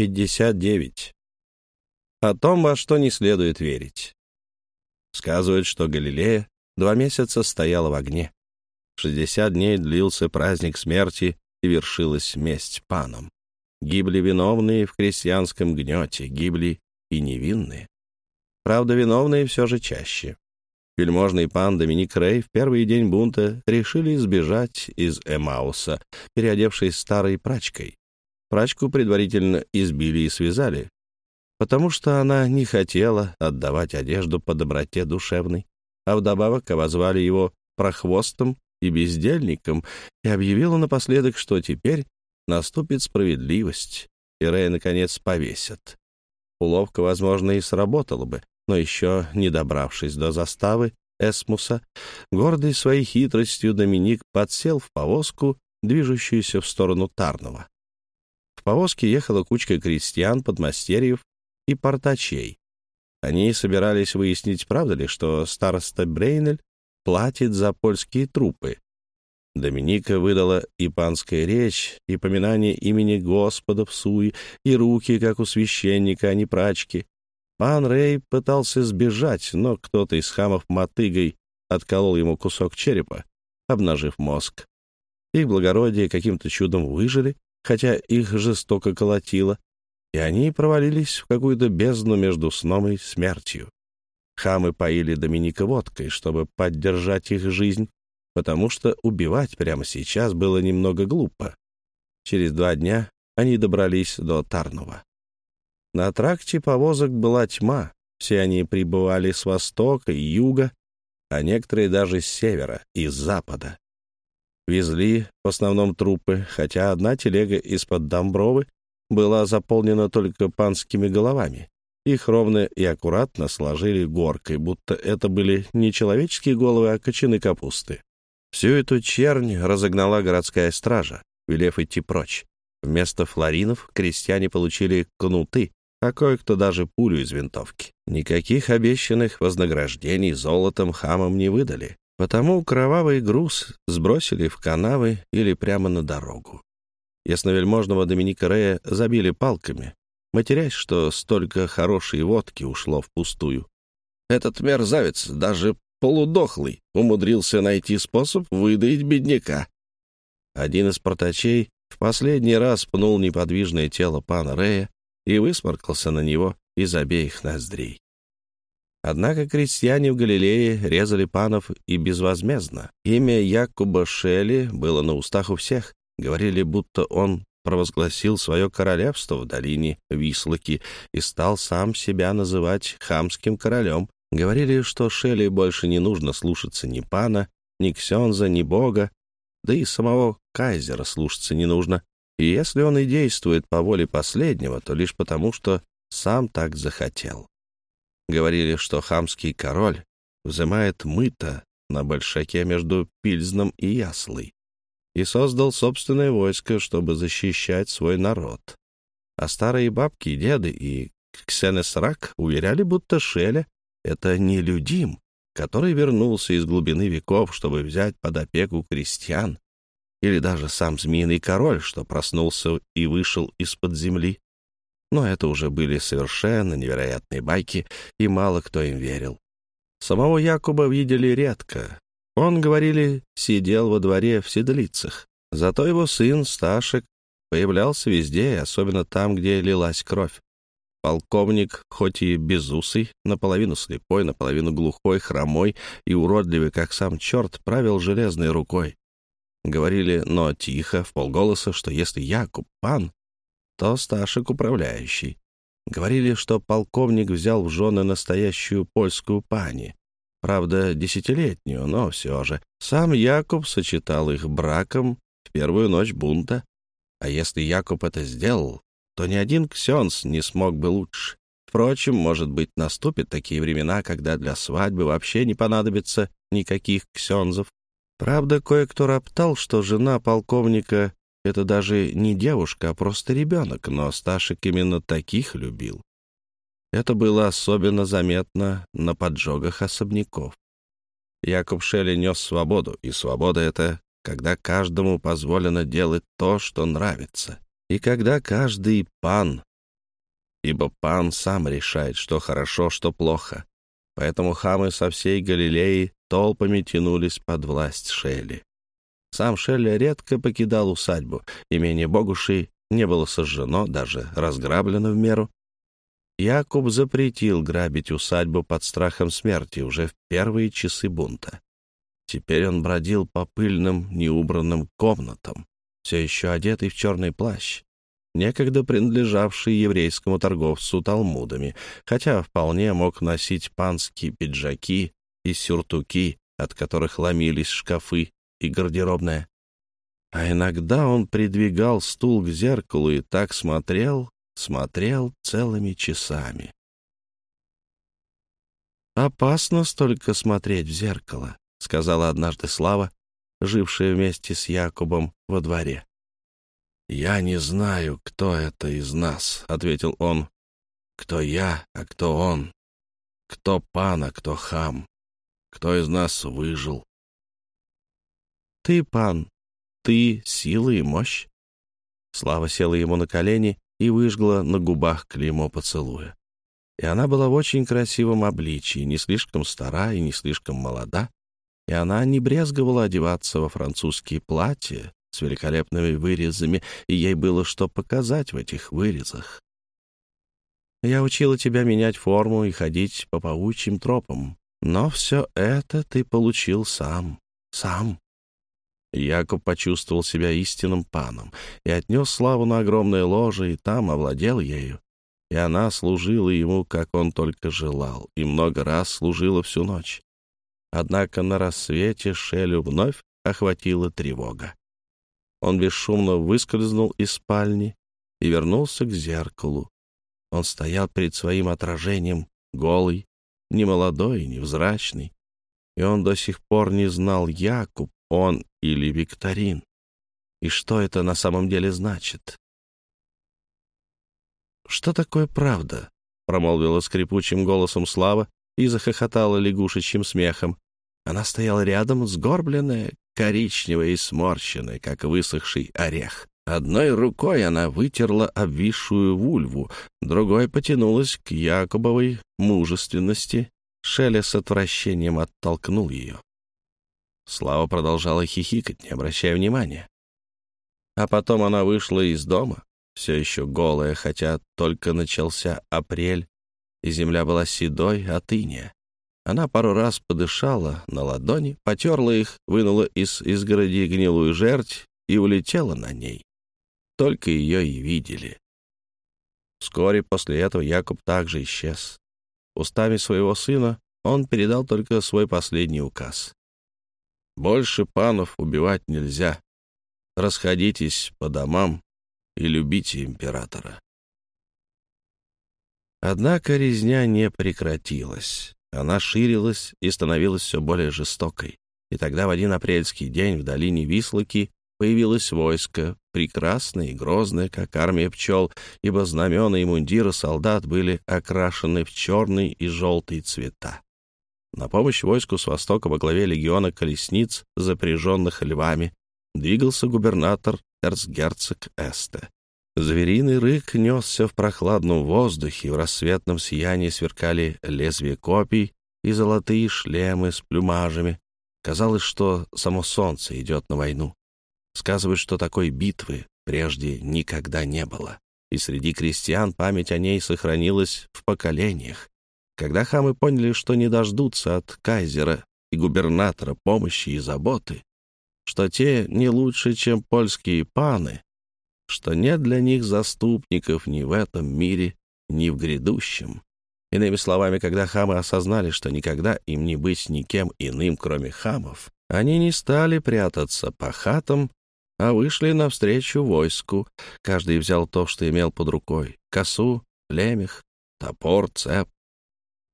59. О том, во что не следует верить. Сказывают, что Галилея два месяца стояла в огне. 60 дней длился праздник смерти, и вершилась месть панам. Гибли виновные в крестьянском гнете, гибли и невинные. Правда, виновные все же чаще. Вельможный пан Доминик Рей в первый день бунта решили сбежать из Эмауса, переодевшись старой прачкой. Прачку предварительно избили и связали, потому что она не хотела отдавать одежду по доброте душевной, а вдобавок обозвали его прохвостом и бездельником и объявила напоследок, что теперь наступит справедливость, и Рэя, наконец, повесят. Уловка, возможно, и сработала бы, но еще не добравшись до заставы Эсмуса, гордый своей хитростью Доминик подсел в повозку, движущуюся в сторону Тарнова. В повозке ехала кучка крестьян, подмастерьев и портачей. Они собирались выяснить, правда ли, что староста Брейнель платит за польские трупы. Доминика выдала и панская речь, и поминание имени Господа в суе, и руки, как у священника, а не прачки. Пан Рей пытался сбежать, но кто-то из хамов мотыгой отколол ему кусок черепа, обнажив мозг. Их благородие каким-то чудом выжили, хотя их жестоко колотило, и они провалились в какую-то бездну между сном и смертью. Хамы поили Доминика водкой, чтобы поддержать их жизнь, потому что убивать прямо сейчас было немного глупо. Через два дня они добрались до Тарнова. На тракте повозок была тьма, все они прибывали с востока и юга, а некоторые даже с севера и с запада. Везли в основном трупы, хотя одна телега из-под Домбровы была заполнена только панскими головами. Их ровно и аккуратно сложили горкой, будто это были не человеческие головы, а кочаны капусты. Всю эту чернь разогнала городская стража, велев идти прочь. Вместо флоринов крестьяне получили кнуты, а кое-кто даже пулю из винтовки. Никаких обещанных вознаграждений золотом хамам не выдали. Потому кровавый груз сбросили в канавы или прямо на дорогу. Ясновельможного Доминика Рея забили палками, матерясь, что столько хорошей водки ушло впустую. Этот мерзавец, даже полудохлый, умудрился найти способ выдаить бедняка. Один из портачей в последний раз пнул неподвижное тело пана Рея и высморкался на него из обеих ноздрей. Однако крестьяне в Галилее резали панов и безвозмездно. Имя Якуба Шелли было на устах у всех. Говорили, будто он провозгласил свое королевство в долине Вислоки и стал сам себя называть хамским королем. Говорили, что Шелли больше не нужно слушаться ни пана, ни ксенза, ни бога, да и самого кайзера слушаться не нужно. И если он и действует по воле последнего, то лишь потому, что сам так захотел. Говорили, что хамский король взымает мыто на большаке между Пильзном и Яслой и создал собственное войско, чтобы защищать свой народ. А старые бабки, деды и Ксенесрак уверяли, будто Шеля — это нелюдим, который вернулся из глубины веков, чтобы взять под опеку крестьян, или даже сам змеиный король, что проснулся и вышел из-под земли. Но это уже были совершенно невероятные байки, и мало кто им верил. Самого Якуба видели редко. Он, говорили, сидел во дворе в седлицах. Зато его сын, Сташек, появлялся везде, особенно там, где лилась кровь. Полковник, хоть и безусый, наполовину слепой, наполовину глухой, хромой и уродливый, как сам черт, правил железной рукой. Говорили, но тихо, в полголоса, что если Якуб пан, то Сташек управляющий. Говорили, что полковник взял в жены настоящую польскую пани. Правда, десятилетнюю, но все же. Сам Якуб сочетал их браком в первую ночь бунта. А если Якуб это сделал, то ни один ксенс не смог бы лучше. Впрочем, может быть, наступят такие времена, когда для свадьбы вообще не понадобится никаких ксензов. Правда, кое-кто роптал, что жена полковника это даже не девушка, а просто ребенок, но Сташек именно таких любил. Это было особенно заметно на поджогах особняков. Якоб Шелли нес свободу, и свобода — это когда каждому позволено делать то, что нравится, и когда каждый пан ибо пан сам решает, что хорошо, что плохо. Поэтому хамы со всей Галилеи толпами тянулись под власть Шелли. Сам Шелли редко покидал усадьбу, имение Богуши не было сожжено, даже разграблено в меру. Якуб запретил грабить усадьбу под страхом смерти уже в первые часы бунта. Теперь он бродил по пыльным, неубранным комнатам, все еще одетый в черный плащ, некогда принадлежавший еврейскому торговцу талмудами, хотя вполне мог носить панские пиджаки и сюртуки, от которых ломились шкафы и гардеробная. А иногда он придвигал стул к зеркалу и так смотрел, смотрел целыми часами. «Опасно столько смотреть в зеркало», — сказала однажды Слава, жившая вместе с Якубом во дворе. «Я не знаю, кто это из нас», — ответил он. «Кто я, а кто он? Кто пан, а кто хам? Кто из нас выжил?» «Ты, пан, ты — сила и мощь». Слава села ему на колени и выжгла на губах клеймо поцелуя. И она была в очень красивом обличии, не слишком стара и не слишком молода, и она не брезговала одеваться во французские платья с великолепными вырезами, и ей было что показать в этих вырезах. Я учила тебя менять форму и ходить по паучьим тропам, но все это ты получил сам, сам. Якоб почувствовал себя истинным паном и отнес славу на огромное ложе, и там овладел ею. И она служила ему, как он только желал, и много раз служила всю ночь. Однако на рассвете Шелю вновь охватила тревога. Он бесшумно выскользнул из спальни и вернулся к зеркалу. Он стоял перед своим отражением, голый, немолодой, невзрачный, и он до сих пор не знал, Якуб он или Викторин. И что это на самом деле значит? «Что такое правда?» — промолвила скрипучим голосом Слава, и захохотала лягушечьим смехом. Она стояла рядом, сгорбленная, коричневая и сморщенная, как высохший орех. Одной рукой она вытерла обвисшую вульву, другой потянулась к Якобовой мужественности. Шеля с отвращением оттолкнул ее. Слава продолжала хихикать, не обращая внимания. А потом она вышла из дома, все еще голая, хотя только начался апрель, и земля была седой от иния. Она пару раз подышала на ладони, потерла их, вынула из изгороди гнилую жерть и улетела на ней. Только ее и видели. Вскоре после этого Якуб также исчез. Устами своего сына он передал только свой последний указ. «Больше панов убивать нельзя. Расходитесь по домам и любите императора». Однако резня не прекратилась. Она ширилась и становилась все более жестокой. И тогда в один апрельский день в долине Вислоки появилось войско, прекрасное и грозное, как армия пчел, ибо знамена и мундиры солдат были окрашены в черный и желтый цвета. На помощь войску с востока во главе легиона колесниц, запряженных львами, двигался губернатор эрцгерцог Эсте. Звериный рык несся в прохладном воздухе, в рассветном сиянии сверкали лезвия копий и золотые шлемы с плюмажами. Казалось, что само солнце идет на войну. Сказывают, что такой битвы прежде никогда не было, и среди крестьян память о ней сохранилась в поколениях. Когда хамы поняли, что не дождутся от кайзера и губернатора помощи и заботы, что те не лучше, чем польские паны, что нет для них заступников ни в этом мире, ни в грядущем. Иными словами, когда хамы осознали, что никогда им не быть никем иным, кроме хамов, они не стали прятаться по хатам, а вышли навстречу войску. Каждый взял то, что имел под рукой — косу, лемех, топор, цеп.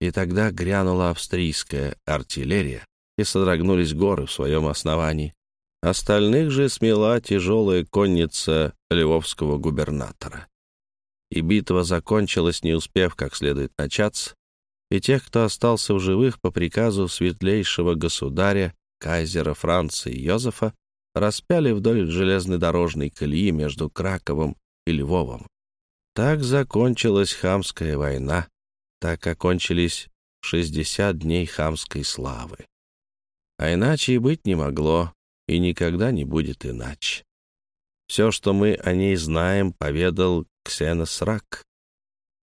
И тогда грянула австрийская артиллерия, и содрогнулись горы в своем основании. Остальных же смела тяжелая конница львовского губернатора. И битва закончилась, не успев как следует начаться, и тех, кто остался в живых по приказу светлейшего государя, кайзера Франции Йозефа, распяли вдоль железной дорожной колеи между Краковом и Львовом. Так закончилась хамская война, так окончились 60 дней хамской славы. А иначе и быть не могло, и никогда не будет иначе. Все, что мы о ней знаем, поведал Ксенос Рак.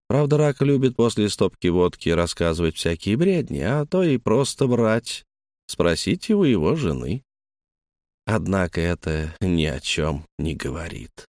Правда, Рак любит после стопки водки рассказывать всякие бредни, а то и просто брать. Спросите у его жены. Однако это ни о чем не говорит.